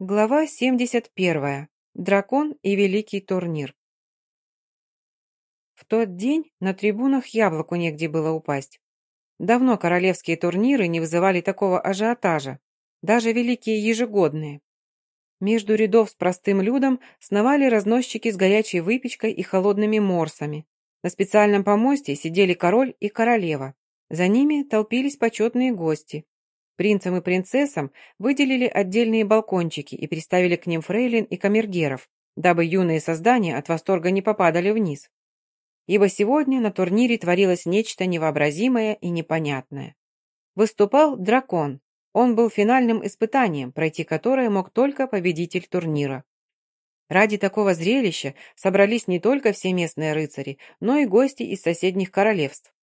Глава 71. Дракон и Великий турнир. В тот день на трибунах яблоку негде было упасть. Давно королевские турниры не вызывали такого ажиотажа, даже великие ежегодные. Между рядов с простым людом сновали разносчики с горячей выпечкой и холодными морсами. На специальном помосте сидели король и королева. За ними толпились почетные гости. Принцам и принцессам выделили отдельные балкончики и приставили к ним фрейлин и камергеров, дабы юные создания от восторга не попадали вниз. Ибо сегодня на турнире творилось нечто невообразимое и непонятное. Выступал дракон. Он был финальным испытанием, пройти которое мог только победитель турнира. Ради такого зрелища собрались не только все местные рыцари, но и гости из соседних королевств.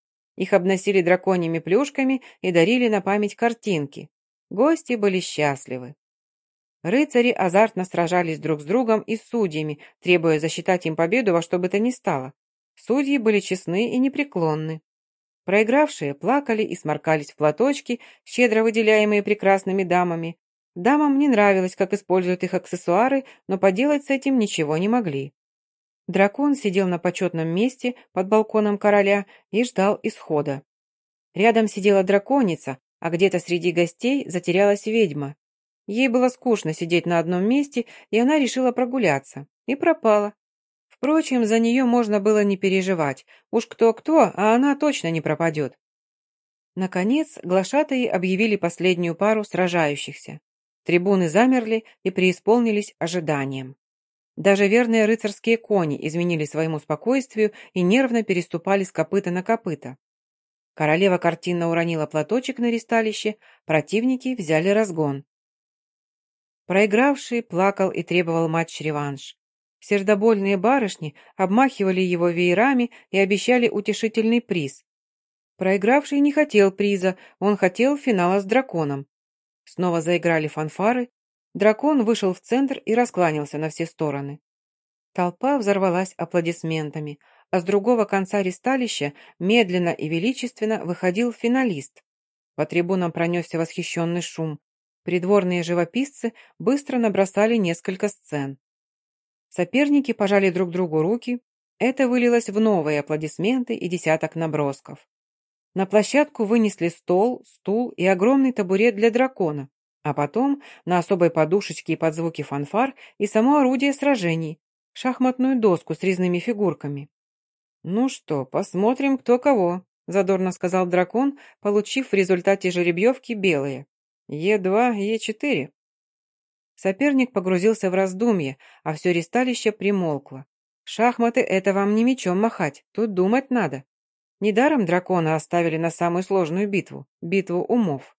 Их обносили драконьими плюшками и дарили на память картинки. Гости были счастливы. Рыцари азартно сражались друг с другом и с судьями, требуя засчитать им победу во что бы то ни стало. Судьи были честны и непреклонны. Проигравшие плакали и сморкались в платочки, щедро выделяемые прекрасными дамами. Дамам не нравилось, как используют их аксессуары, но поделать с этим ничего не могли. Дракон сидел на почетном месте под балконом короля и ждал исхода. Рядом сидела драконица, а где-то среди гостей затерялась ведьма. Ей было скучно сидеть на одном месте, и она решила прогуляться. И пропала. Впрочем, за нее можно было не переживать. Уж кто-кто, а она точно не пропадет. Наконец, глашатаи объявили последнюю пару сражающихся. Трибуны замерли и преисполнились ожиданием. Даже верные рыцарские кони изменили своему спокойствию и нервно переступали с копыта на копыта. Королева картинно уронила платочек на ристалище, противники взяли разгон. Проигравший плакал и требовал матч-реванш. Сердобольные барышни обмахивали его веерами и обещали утешительный приз. Проигравший не хотел приза, он хотел финала с драконом. Снова заиграли фанфары, Дракон вышел в центр и раскланялся на все стороны. Толпа взорвалась аплодисментами, а с другого конца ристалища медленно и величественно выходил финалист. По трибунам пронесся восхищенный шум. Придворные живописцы быстро набросали несколько сцен. Соперники пожали друг другу руки. Это вылилось в новые аплодисменты и десяток набросков. На площадку вынесли стол, стул и огромный табурет для дракона, а потом на особой подушечке и под звуки фанфар и само орудие сражений, шахматную доску с резными фигурками. «Ну что, посмотрим, кто кого», — задорно сказал дракон, получив в результате жеребьевки белые. Е2, Е4. Соперник погрузился в раздумье, а все ристалище примолкло. Шахматы — это вам не мечом махать, тут думать надо. Недаром дракона оставили на самую сложную битву — битву умов.